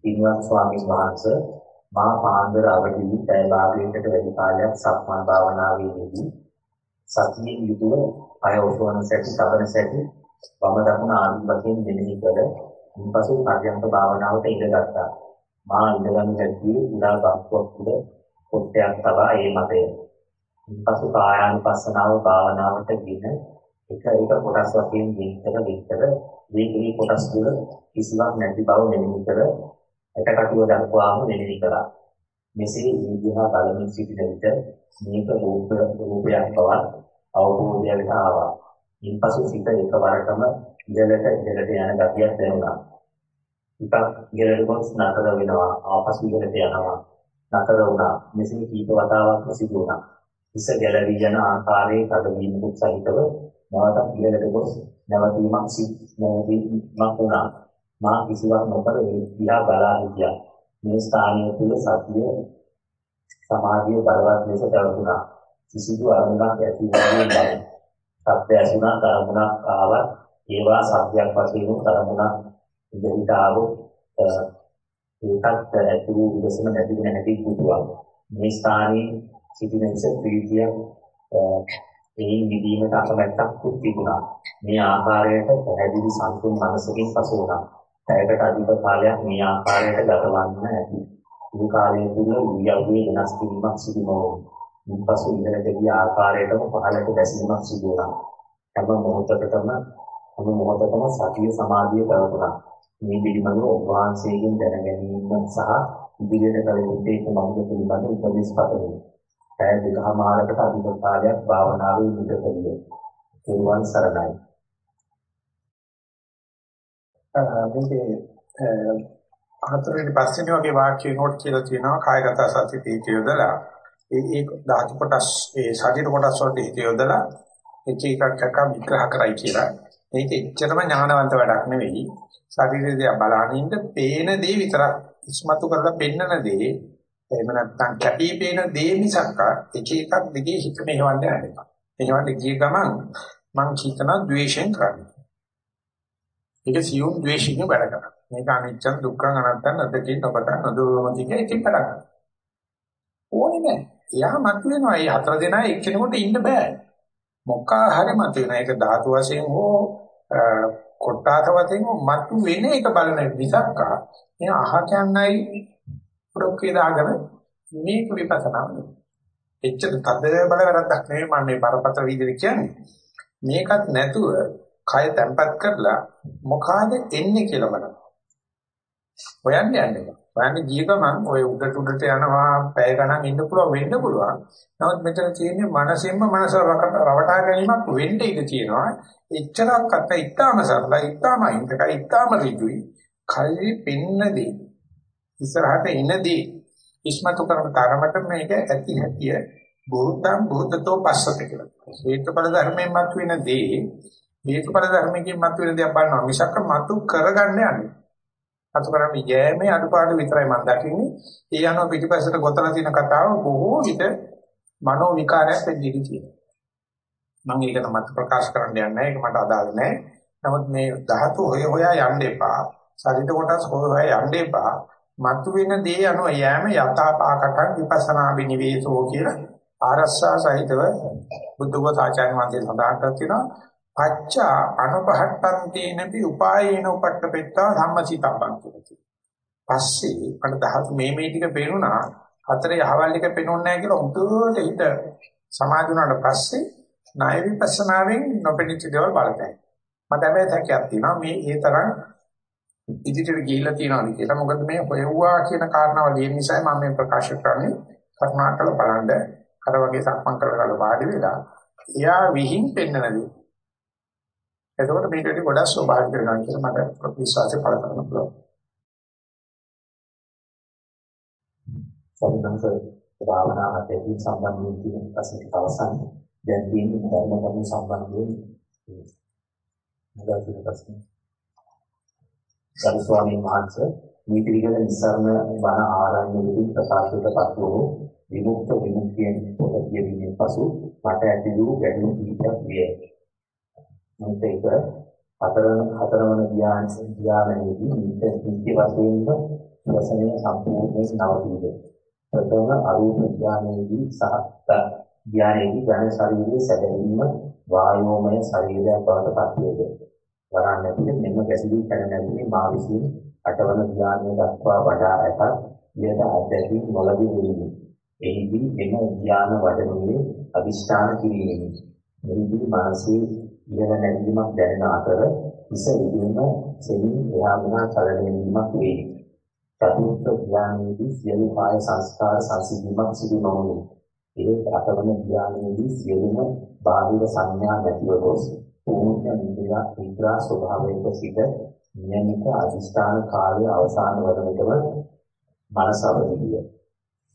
පින්වත් ස්වාමීන් වහන්සේ මා පාන්දර අවදි වී පැය භාගයකට වැඩි කාලයක් සක්මන් භාවනාවේ යෙදී සතියෙන් යුතුව අය ඔසවන සැටි තබන සැටි වම දකුණ ආදී වශයෙන් මෙනෙහි කළ ඉන්පසු පර්යන්ත භාවනාවට ඉඳගත්තා. මා ඉඳගනු ලැබුවේ උදා බක්වක් උඩ කොටයක් තබා ඒ මතය. ඉන්පසු කායානුපස්සනාව භාවනාවට ගෙන එක එක කොටස් වශයෙන් විස්තර විස්තර මේ කොටස් වල කිසිවක් නැති බව මෙනෙහි කර එකකටුව දක්වාම මෙනෙහි කරා. මෙසේ ඉන්දියා බලමින් සිටින විට මේක රූප රූපයක් බව අවබෝධයට ආවා. ඉන්පසු සිත එකවරටම ඉහළට ඉහළට යන ගතියක් දැනුණා. ටිකක් ඉහළට ගොස් නතර වෙනවා ආපසු ඉහළට යනවා. නතර වුණා. මෙසේ කීප වතාවක් සිදු වුණා. හිස ගැලවී යන ආකාරයේ තදවීමකුත් සහිතව නැවතත් ඉහළට ගොස් නැවතීමක් නැවතීමක් වුණා. මා කිසිවක් නොකර ඒ දිහා බලා හිටියා. මේ ස්ථානය තුල සතිය සමාධිය බලවත් ලෙස පැවතුණා. කිසිදු අරමුණක් ඇති වූයේ නැහැ. සත්‍ය ඇසුණා කරමුණක් ආවත් ඒවා සත්‍යයක් වශයෙන් කරමුණක් ඉදිරියට ආවොත් ඒකත් ඇති වූ විදසම නැති වෙන හැටි පුදුවක්. මේ ස්ථානයේ සිටින විස ප්‍රීතිය ඒ විදීමට අකමැත්තක් තිබුණා. මේ ආකාරයට පැහැදිලි සම්පූර්ණ මනසකින් පසු වුණා. පැයකට අධික කාලයක් මේ ආකාරයට ගතවන්න ඇති. මේ කාලය තුල උයව්වේ වෙනස් වීමක් සිදු නොවුණා. ඉන්පසු ඉහළට ගිය ආකාරයටම පහළට බැසීමක් සිදු වුණා. හැම මොහොතකටම හැම මොහොතකම සතිය සමාධිය පැවතුණා. මේ පිළිබඳව ඔබ වහන්සේගෙන් දැන ගැනීම සහ ඉදිරියට කළ යුත්තේ කුමක්ද පිළිබඳ උපදෙස් පතමි. පැය දෙකමාරකට අධික කාලයක් භාවනාවේ නිරතවිය. ඒවන් සරණයි. මේකේ හතරවෙනි පස්වෙනි වගේ වාක්‍යයකට කියලා තියෙනවා කායගත සති තීතිය යොදලා ඒ ඒ ධාතු කොටස් ඒ ශරීර කොටස් වලට හිත යොදලා එක එකක් එකක් විග්‍රහ කරයි කියලා. මේක එච්චරම ඥානවන්ත වැඩක් නෙවෙයි. ශරීරය දිහා බලනින්න පේන දේ විතරක් ඉස්මතු කරලා පෙන්නන දේ එහෙම නැත්නම් කැපී පේන දේ මිසක් එක එකක් දිගේ හිත මෙහෙවන්න යනවා. මෙහෙවන්න ගිය ගමන් මං හිතනවා ද්වේෂයෙන් කරන්නේ. ඒක සියුම් ද්වේෂයෙන් වැඩ කරනවා. මේක අනිච්ච දුක්ඛ අනාත්තං අදකින් ඔබට නොදොමති කියන එකෙන් වැඩ කරනවා. ඕනේ නැහැ. එයා මතුවෙනවා. මේ හතර දෙනා එක්කෙනෙකුට ඉන්න බෑ. මොකා හරි මතුවෙනවා. ඒක ධාතු වශයෙන් හෝ කොට්ටාත වශයෙන් මතු වෙන එක බලන විසක්ක මේ අහ කියන්නයි ප්‍රොක්කේ දාගෙන මේක විපස්සනා වෙනවා. එච්චර තද බල වැරද්දක් නෙවෙයි මම මේ බරපතල විදිහට කියන්නේ. මේකත් නැතුව කය තැම්පත් කරලා මොකಾದ එන්නේ කියලා බලන්න. හොයන්න යන්නේ. හොයන්න ගිය ගමන් ඔය උඩට උඩට යනවා පැය ගණන් ඉන්න පුළුවන් වෙන්න පුළුවන්. නමුත් මෙතන තියෙන්නේ මනසෙන්ම මනස රවටා ගැනීමක් වෙන්න ඉඩ තියෙනවා. එච්චරක් අත ඉතාම සරලයි, ඉතාම අහිංසකයි, ඉතාම ඍජුයි. කල්ලි පෙන්නදී ඉස්සරහට එනදී ඉස්මතු කරන තරමට මේක ඇති හැටිය බුද්ධං බුද්ධතෝ පස්සත කියලා. හේතුඵල ධර්මයෙන් මතුවෙන දේ හේතුඵල ධර්මයෙන් මතුවෙන දේ බලනවා මිසක් මතු කරගන්න යන්නේ. අතු කරන්නේ යෑමේ අඩුපාඩු විතරයි මම දකින්නේ. ඒ අනුව පිටිපස්සට ගොතලා තියෙන කතාව බොහෝ විට මනෝ විකාරයක් වෙද්දී තියෙනවා. මම ඒකට මත ප්‍රකාශ කරන්න යන්නේ නැහැ. ඒක මට අදාළ නැහැ. නමුත් මේ ධාතු හොය හොයා යන්න එපා. ශරීර කොටස් හොය හොයා යන්න එපා. මතුවෙන දේ අනුව යෑම යථාපාකටං විපස්සනා විනිවේසෝ කියලා ආරස්සා සහිතව බුද්ධඝෝස ආචාර්ය වහන්සේ සඳහන් කර තිනවා පච්චා අනුපහට්ටන්තේනපි උපායේන උපට්ඨපෙත්තා ධම්මසිතබ්බං කියලා. පස්සේ මට දහස් මේ මේ ටික පේනුණා හතරේ අහවල් එක පේනුන්නේ නැහැ කියලා උඩට හිත සමාධි වුණාට පස්සේ ණය විපස්සනාවෙන් නොපෙනිච්ච දේවල් බලතයි. මට හැබැයි තැකයක් තියෙනවා මේ ඒ තරම් ඉදිරියට ගිහිල්ලා තියෙනවාද කියලා. මොකද මේ හොයුවා කියන කාරණාව ලියන නිසා මම මේ ප්‍රකාශ කරන්නේ කරුණාකර බලන්න අර වගේ සක්මන් කරලා වාඩි වෙලා එයා විහිං පෙන්නනදී එතකොට මේක වැඩි ගොඩක් ස්වභාවික වෙනවා කියලා මට විශ්වාසය පළ කරන්න පුළුවන්. සම්බන්ධ භාවනාවටදී සම්බන්ධ වෙන තියෙන ප්‍රශ්න අවසන් දැන් තියෙන ධර්ම කරුණු සම්බන්ධයෙන් නගා තියෙන ප්‍රශ්න. ගරු ස්වාමීන් වහන්සේ මේ පිළිගල නිසරණ වන ආරණ්‍යවලින් ප්‍රකාශිතපත් වූ විමුක්ත විමුක්තියෙන් පොත කියවීමෙන් පසු මට ඇති වූ ගැටලු කීපයක් විය. මේක හතරවන හතරවන ධ්‍යාන ධ්‍යානයේදී නිත්‍ය නිත්‍ය වශයෙන්ම ප්‍රසනය සම්පූර්ණයෙන් නවතීද. ප්‍රථම අරූප ඥානයේදී සහ ඥානයේදී ඝන ශරීරයේ සැදීම වායෝමය ශරීරයක් බවට පත් වේද. වරන් නැතිව මෙන්න ගැසී පැන නැගුණේ මා විසින් අටවන ඥානය දක්වා වඩා ඇතත් ඊට අධ්‍යක්ෂින් නොලබී වීමි. එහිදී එම ඥාන වඩනුවේ අදිෂ්ඨාන කිරීමෙනි. මෙහිදී මානසික ඉහළ නැගීමක් දැනෙන අතර හිස ඉදීම සෙමින් එහා මෙහා චලනය වීමක් වේ. චතුර්ථ ඥානයේදී සියලු කාය සංස්කාර සංසිඳීමක් සිදු නොවුනි. ඒ අටවන ඥානයේදී සියලුම බාහිර සංඥා නැතිව ගොස් පූර්ණ නිද්‍රා නිද්‍රා ස්වභාවයක සිට නියමිත අධිෂ්ඨාන කාලය අවසන් වන විටම මනස අවදිය.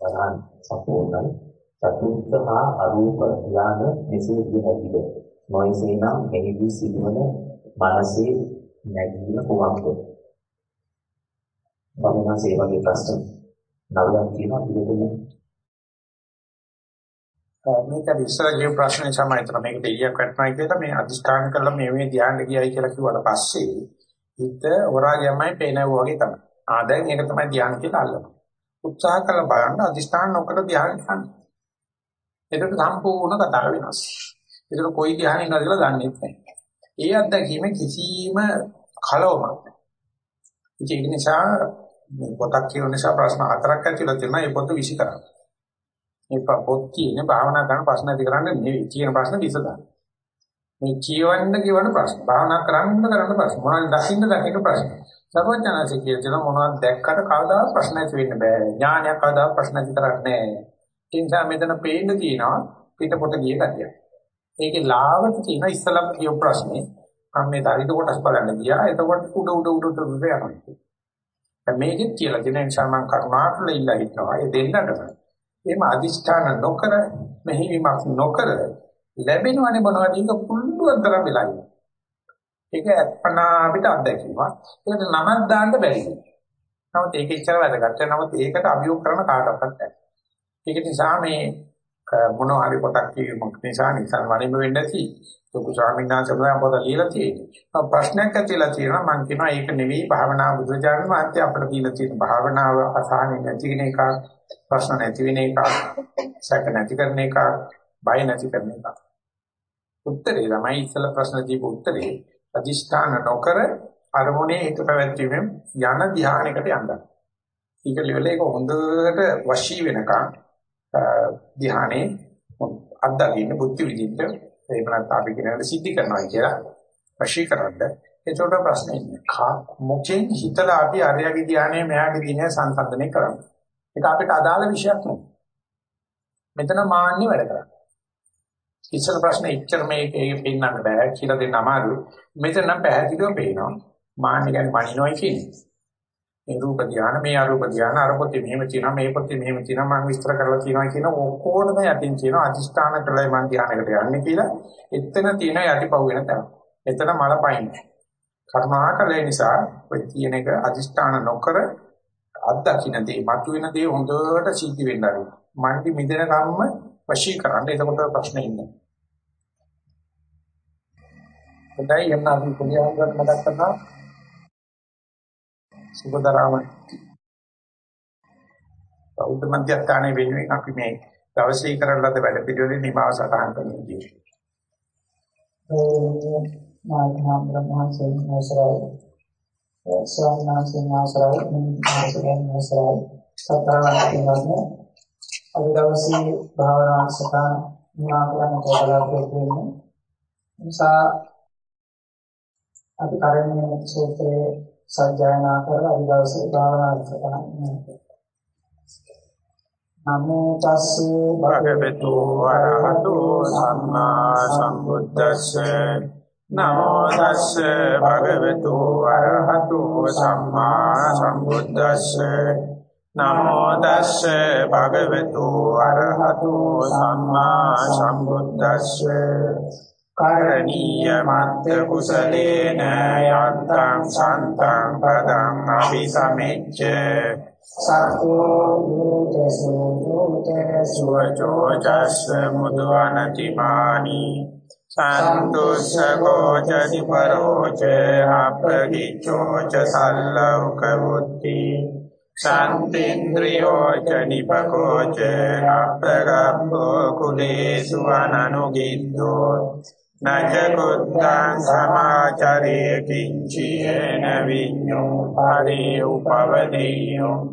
වරහන් සම්පූර්ණයි. චතුර්ථ හා අරූප ඥාන මෙසේ විය හැකිද? නොයසේ නම් මෙහිදී සිදුවන මනසේ නැගීම කුමක්ද? වමනා සේවගේ ප්‍රශ්න නවයක් තියෙනවා පිළිතුරු මේක ඉස්සර ගිය ප්‍රශ්නේ තමයි තන මේකට ඊයක් වටනයි කියලා මේ අදිස්ථාන කළා මේ මේ ධ්‍යාන ගියයි කියලා කිව්වට පස්සේ හිත හොරාගමයි පේනව වගේ තමයි. ආ දැන් මේක තමයි ධ්‍යාන කියලා අල්ලනවා. උත්සාහ කරලා බලන්න අදිස්ථාන නොකර ධ්‍යාන ගන්න. ඒකට සම්පූර්ණ කතාව වෙනස්. ඒකට කොයි ධ්‍යානෙ ඉන්නවද කියලා දන්නේ නැහැ. ඒ අත්දැකීම කිසිම කලවමක් නැහැ. ඒක නිසා පොතක් කියවන නිසා ප්‍රශ්න හතරක් ඇතුළත තියෙනවා ඒ පොත විසි කරන්න. මේ පොත් කියන්නේ භාවනා කරන ප්‍රශ්න ඇති කරන්නේ නෙවෙයි. කියන ප්‍රශ්න විසඳන්න. මේ කියවන්න කියවන ප්‍රශ්න. භාවනා කරන්න කරන්න ප්‍රශ්න. මොනවද දකින්න දකින්න ප්‍රශ්න. සර්වඥාන්සේ කියන මොනවද දැක්කට කවදා ප්‍රශ්න ඇති වෙන්න බෑ. ඥානයක් කවදා ප්‍රශ්න ඇති කරන්නේ නෑ. ඒ නිසා මෙතන පේන්න තියෙනවා පිටපොත ගිය ගතිය. ඒකේ ලාවට තියෙන ඉස්සලම් කියපු ප්‍රශ්නේ මම මේ දරිත කොටස් බලන්න ගියා. එතකොට උඩ උඩ උඩ උඩ යනවා. දැන් මේකෙත් කියලා දෙන නිසා මම කරුණාකරලා ඉල්ලා හිටනවා. ඒ දෙන්නටම එහෙම අදිෂ්ඨාන නොකර මෙහිවීමක් නොකර ලැබෙනවනේ මොනවද ඒක පුළුවන් තරම් වෙලා ඉන්නේ. ඒක අත්පනා අපිට අත්දැකීමක්. ඒකට නමක් දාන්න බැරි. නමුත් ඒක ඉච්චර වැදගත්. නමුත් ඒකට අභියෝග කරන කාටවත් නැහැ. ඒක නිසා මේ මොනවා හරි පොතක් කියවීමක් නිසා නිසන් වලින්ම වෙන්නේ නැති ලොකු ස්වාමීන් වහන්සේ තමයි පොත ලියලා තියෙන්නේ. ප්‍රශ්නයක් ඇතිලා තියෙනවා මම කියනවා ඒක නෙවෙයි භාවනා බුදුජානක මාත්‍ය අපිට දීලා තියෙන භාවනාව අසහනෙ නැති වෙන එක ප්‍රශ්න නැති වෙන එක සැක නැති කරන එක බය නැති කරන එක. උත්තරේ තමයි ඉස්සල ප්‍රශ්න දීපු උත්තරේ අදිෂ්ඨාන නොකර අරමුණේ හිත පැවැත්වීමෙන් යන ධ්‍යානයකට යන්න. ඊට ලෙවල් එක හොඳට වශී වෙනකන් ධ්‍යානේ අත්දකින්න බුද්ධ විදිහට එහෙම නැත්නම් අපි කියනකට සිද්ධි කරනවා කියලා වශී කරන්න. ඒකට ප්‍රශ්නේ ඉන්නේ. මොකෙන් හිතලා අපි අරයාගේ ධ්‍යානයේ මෙයාගේ ධ්‍යානය සංසන්දනය කරන්නේ. ඒක අපිට අදාළ විෂයක් නෙවෙයි. මෙතන මාන්නේ වැඩ කරන්නේ. ඉස්සර ප්‍රශ්නේ ඉච්චර මේකේ පෙන්නන්න බෑ කියලා දෙන්න අමාරුයි. මෙතන නම් පැහැදිලිව පේනවා. මාන්නේ කියන්නේ මනිනොයි කියන්නේ. මේ රූප ධානය මේ අරූප ධානය අර පොතේ මෙහෙම තියෙනවා මේ පොතේ මෙහෙම තියෙනවා මම විස්තර කරලා තියෙනවා කියන ඔක්කොටම යටින් තියෙනවා අදිෂ්ඨාන කළයි මං ධානයකට යන්නේ කියලා එතන තියෙන යටිපව් වෙන තැන. එතන මල පයින්. කර්මාකලේ නිසා ඔය තියෙන එක අදිෂ්ඨාන නොකර අත්දකින්න දේ මතුවෙන දේ හොඳට සිද්ධ වෙන්න ආරයි. මන්ටි මිදෙන කම්ම වශී කරන්න එතකොට ප්‍රශ්නේ ඉන්නේ. හොඳයි එන්න අපි පොඩියන්කට මතක් කරනවා සුබදරාම බෞද්ධ මධ්‍යස්ථානයේ වෙනුවෙන් අපි මේ දවසේ කරන ලද වැඩ පිළිවෙලේ නිමාව සටහන් කරන විදිහට. මාධ්‍යම බ්‍රහ්මහන්සේ නසරයි ස්වාමීන් වහන්සේ නසරයි නසරයි සතරවන්ති වන්නේ අද දවසේ භාවනා සටහන් නිමා කරන්න බලාපොරොත්තු වෙන්නේ නිසා අපි කරන්නේ සූත්‍රයේ සජ්ජායනා කරලා අද දවසේ භාවනා කරන්න. නමෝ තස්සේ භගවතු වරහතු සම්මා සම්බුද්දස්සේ. නමෝ තස්සේ භගවතු වරහතු සම්මා සම්බුද්දස්සේ. නමෝ තස්සේ භගවතු වරහතු සම්මා සම්බුද්දස්සේ. කරණීය මත්ත කුසලේන යත්තං සන්තං පදං අபிසමෙච්ච සතෝ යෝතසෝ යෝතසෝ සුවචෝචස්ස මුදවනතිමානි සන්තුස්සකෝ චති පරෝච අපගිච්ඡෝ ච සල්ලෝක බුද්ධි සම්පේන්ද්‍රියෝ ච නිපකෝ ච අප්‍රගම්මෝ කුලේසු අනනුගිද්දෝ නච කුද්දං සමාචරේ කිංචේන විඤ්ඤෝ පරේ උපවදෙය්‍යෝ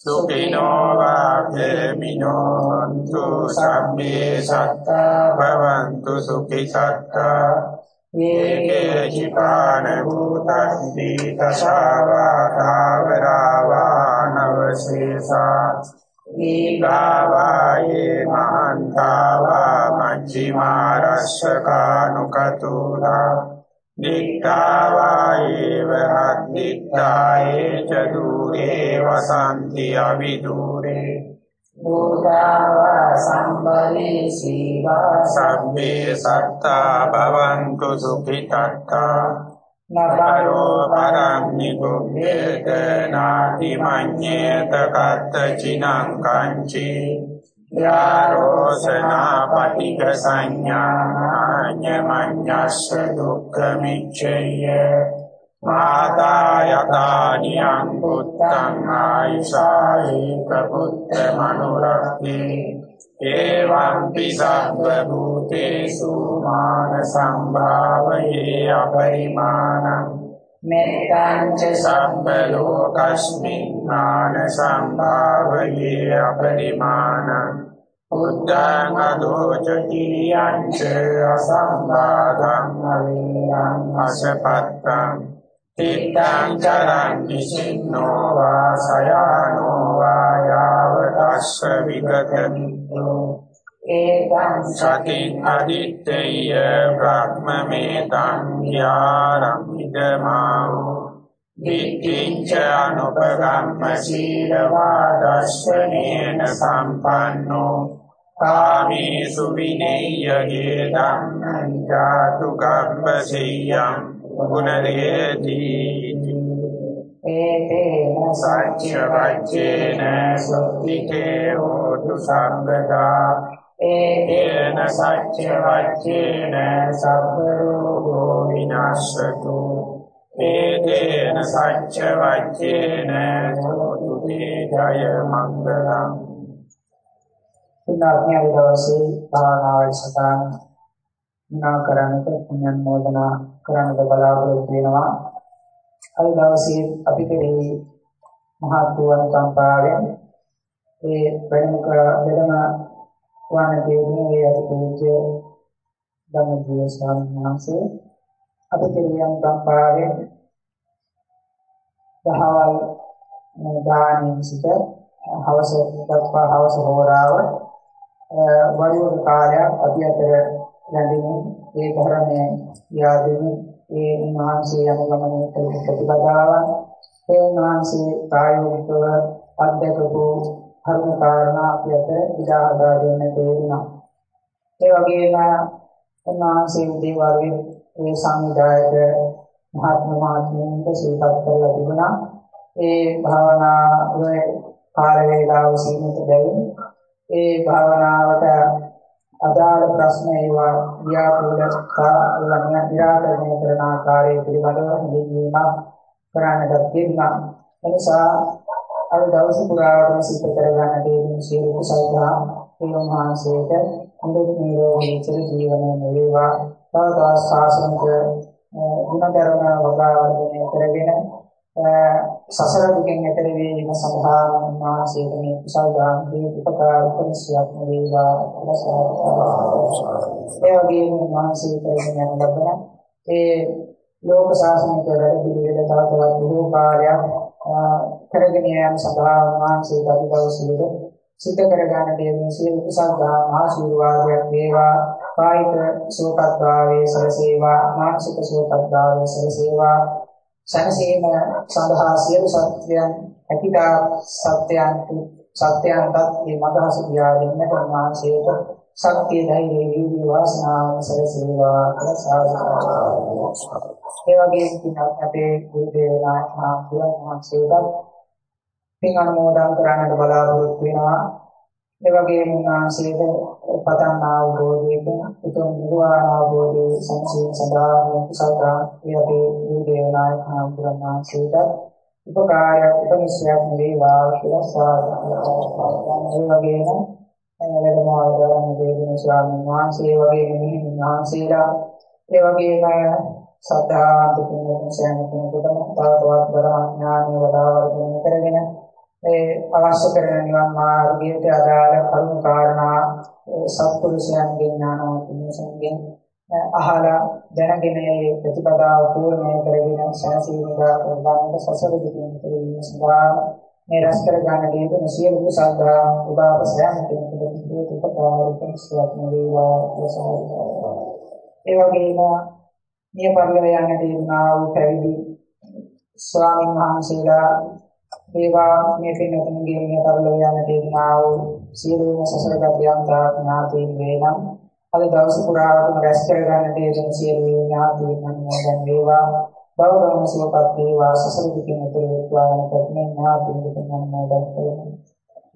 සුඛිනෝ වාපේමිනෝ හන්තු සම්මේ සත්තා භවන්තු සුඛිතත්තා ඒකේ චිපාන භූතස්ති තසාවා ධාවරාවානවශේෂා ඊගාවායේ මහන්තාවා මච්චිමාරස්සකානුකතුලා දික්ඛාවායේව අද්දික්ඛායේ ච දුරේ වසන්ති අවිදුරේ භූතාවා සම්බලේ සීවා සම්මේ සත්තා භවන්තු සුඛිතත්තා නරෝ පරං නිගුම්මේත නාති මඤ්ඤේත කත්ත චිනං කංචි යාරෝසනා පටිඝ සංඥා ඤමඤ්ඤස්ස දුක්ඛ මිච්ඡය මාතා යතානියං පුත්තං ආයිසායික පුත්ත මනුරක්ති එවං පිසබ්බ භූතේසු මාන සම්භාවයේ අපරිමාණං මෙත්තං ච සම්බ ලෝකස්මින් ඥාන සම්භාවයේ අපරිමාණං උද්දාන දෝච කිරියං ච අසම්බාධං අවේයං අසපත්තං තිත්තං චරං නිසින්නෝ වාසයානෝ වායාව තස්ස විගතමිතෝ ඒකං සතින් අදිත්තේය බ්‍රහ්මමේතං යාරං ඉදමාවෝ දිට්ඨිංච අනුපගම්ම සීලවාදස්සනේන සම්පන්නෝ කාමේසු විනේය්‍ය ධම්මං ජාතු කම්මසෙය්‍යං ගුණරේති ඒතේන සච්ච වච්චේන සුද්ධිතේ හෝතු සම්බදා. ඒකේන සච්ච වච්චේන සබ්බ රෝගෝ විනාශතු. ඒකේන සච්ච වච්චේන හෝතු තේ ජය මංගලං පුණ්‍යාඥ දවසේ භාවනාවේ සටහන් නා කරන්නට පුණ්‍යන් මොදනා කරන්නට බලාපොරොත්තු වෙනවා. අද දවසේ අපි කෙරෙහි මහත් වූ අනුකම්පාවෙන් ඒ ප්‍රමුඛ දෙදම වන දේවී ඒ අතිපූජ්‍ය ධම්මජීව ස්වාමීන් වහන්සේ අපි කෙරෙහි අනුකම්පාවෙන් දහවල් දානින් සිට හවස දක්වා හවස හෝරාව වරිවර කාලයක් අපි අතර රැඳෙමින් ඒ ධර්මයේ යාදෙමින් ඒ මහන්සිය යන ගමනේ කළ ප්‍රතිපදාවන් ඒ මහන්සිය ප්‍රායෝගිකව අධ්‍යක්ෂකව ධර්ම කාරණා අපි අතර විදාහදා දෙන්න තේරුණා. ඒ වගේම උන්වහන්සේ උදේ වරුවේ ඒ සංවිධායක මහත්ම මහත්මීන්ට සිහිපත් කරලා තිබුණා. ඒ භාවනාවේ කාල වේලාව සීමිත බැවින් ඒ භාවනාවට අදාළ ප්‍රශ්න ඒවා ව්‍යාපෘතකා නිරාකරණය කරන ආකාරය පිළිබඳව නිවීමක් කරන්නට තිබුණා. එනිසා අද දවස පුරාවටම සිද්ධ කරගන්න දෙන්නේ සියලු කුසල දහම් වහන්සේට හොඳ නිරෝගී චිර ජීවනය වේවා. තව තවත් ශාසනික ගුණධර්ම වගාවර්ධනය කරගෙන සසර දුකින් එතර වීම සඳහා මානසික මේ කුසල දාන දී උපකාර උපනිශ්‍යක් වේවා ඒ වගේම මානසික කරගෙන යන ලබන ඒ ලෝක ශාසනික වැඩ පිළිවෙල තව තවත් බොහෝ කාලයක් කරගෙන යාම සඳහා මානසික අභිදවසලද සිද්ධ කරගන්න දෙන්නේ සියලු කුසල දාන ආශිර්වාදයක් වේවා. කායික සුවපත්භාවයේ සරසේවා මානසික සුවපත්භාවයේ සරසේවා සැනසීම සඳහා සියලු සත්‍යයන් හැකිතා සත්‍යයන් සත්‍යයන්ට මේ මදහස කියා දෙන්නට උන්වහන්සේට සත්‍ය ධෛර්යය වීර්ය වාසනාව සැලසේවා ඒ වගේම පින්වත් අපේ ගුරු දේවනායක මහන්සේට පින් අනුමෝදන් කරන්නට බලාපොරොත්තු වෙනවා. ඒ වගේම උන්වහන්සේට පතන් අවබෝධයක උතුම් නිර්වාණ අවබෝධයේ සංසීම සඳහා මේ කුසල ප්‍රාර්ථනා අපේ ගුරු දේවනායක මහන්සේට උපකාරයක් උපනිශ්‍රයක් වේවා කියලා සාධාරණ ඒ වගේම වැඩම ආවරණ දෙවියන් ස්වාමීන් වහන්සේ වගේම මිනිහ වහන්සේලා ඒ වගේම සද්ධාන්ත පුණ්‍ය සෑම කෙනෙකුටම තව තවත් බරඥානෙ වඩා වර්ධනය කරගෙන ඒ අවශ්‍ය කරන නිවන් මාර්ගයට අදාළ කරුණු කාරණා සත්පුරුෂයන්ගෙන් ඥානවතුන්ගෙන් අහලා දැනගෙන ඒ ප්‍රතිපදාව පූර්ණය කරගෙන සාසීනදා ප්‍රදානට සසර දුකින් පිරීම සඳහා මේ රැස් කර ගන්න දේන සියලුම සද්ධා උදාප සෑම කෙනෙකුට හේතු උපකාරක සුවක් වේවා ඒ වගේම මිය පරිලව යන්නට ඉන්නා වූ පැවිදි ස්වාමීන් වහන්සේලා ඒවා මේ පින්නතුන්ගේ මිය පරිලව යන්නට ඉන්නා වූ සියලුම සසර ගතියන්තා ඥාතීන් වේනම් අද දවස පුරාවටම රැස් කරගන්නට යෙදෙන සියලු ඥාතීන් මනෝදන් වේවා. බවරම සුවපත් වේවා. සසර දුකින් එතෙරවා යන ප්‍රඥා ඥාතීන් දුකින් මනෝදන් කරමු.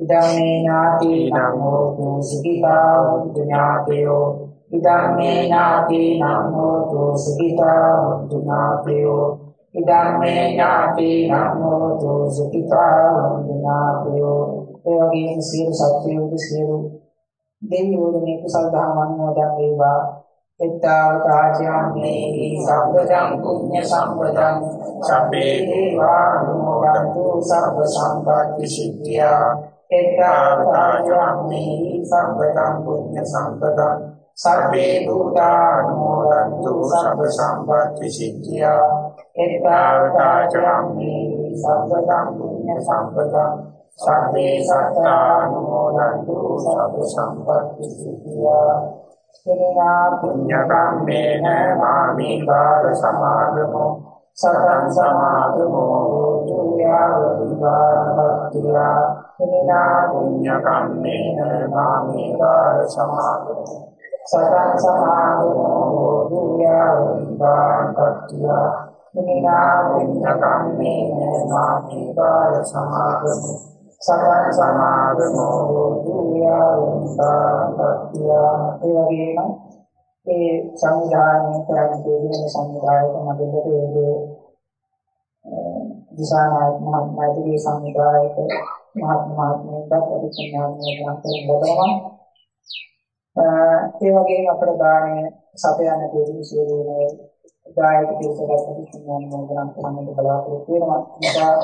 ඉදම්මේ ඥාතීනං හෝතු සුඛිතා ඥාතයෝ. ඉදම්මේ ඥාතීනං හෝතු සුඛිතා ඥාතයෝ. ඉදම්මේ ඥාතීනං හෝතු සුඛිතා ඥාතයෝ ඒ වගේම සියලු සත්වයෝ සියලු දෙවියෝ මේ කුසල දහම් අනුමෝදන් වේවා එත්තාවතාචාම්මේ සම්පදං පුඤ්ඤ සම්පදං සබ්බේ දේවා අනුමෝදන්තු සබ්බ සම්පත්ති සිද්ධියා එත්තාවතාචාම්මේ සම්පදං පුඤ්ඤ සම්පදං සබ්බේ භූතා අනුමෝදන්තු සබ්බ සම්පත්ති සිද්ධියා එත්තාවතාචාම්මේ සම්පදං පුඤ්ඤ සම්පදං සබ්බේ සත්තානුමෝදන්තු සබ්බ සම්පත්ති සිද්ධියා සුනිනා පුඤ්ඤ කම්මේන මාමි කාල සමාදමෝ සතං සමාදමෝ තුයාව විවාදත්තියා සුනිනා පුඤ්ඤ කම්මේන මාමි කාල සමාදමෝ සතං සමාදමෝ තුයාව විවාදත්තියා සුනිනා පුඤ්ඤ කම්මේන මාමි කාල සමාදමෝ සතං සමාදමෝ දුයාවන්තාත්‍ය ඒ වගේම ඒ සංවිධානය කරන දෙවියන් සංවිධායක මැදට ඒ දිසානායක මහත්මයාගේ සංවිධායක මහත්මයාට ප්‍රතිඥාඥානයක් ලැබෙනවා ඒ වගේම අපේ දාණය සපයන දෙවියන් සියලුම දායක පිරිසකට ප්‍රතිඥාන මොදනම් කරන්නට බලාපොරොත්තු වෙනවා. නිසා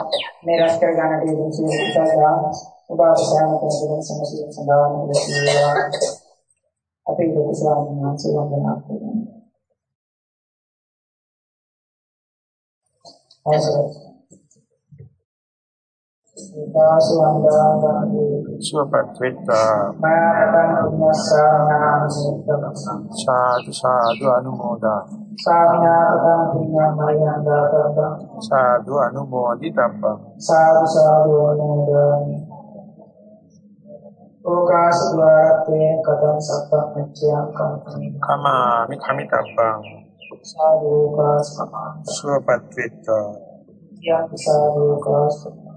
මේ රැස් කර ගන්නට යෙදුණු සියලු සදා උපාසකයන් කෙනෙකුට සමසිත සඳහන් වෙනවා. අපේ ලොකු ස්වාමීන් වහන්සේ වන්දනා කරනවා. අවසරයි. දාසු වන්දනාදී සුවපත් වෙත්තා මාතං පුඤ්ඤස්සානාම සිද්ධං සාදු සාදු අනුමෝදා සාමිනාතං පුඤ්ඤමයං දාතං සාදු අනුමෝදි තබ්බං සාදු සාදු නෝදාමි ඕකාස ద్వාරත්තේ කතං සත්තං මච්ඡයං කම්පනි කමාමි කමිතබ්බං සාදු ඕකාස සුවපත් වෙත්තා යං සාදු ඕකාස සුවපත් වෙත්තා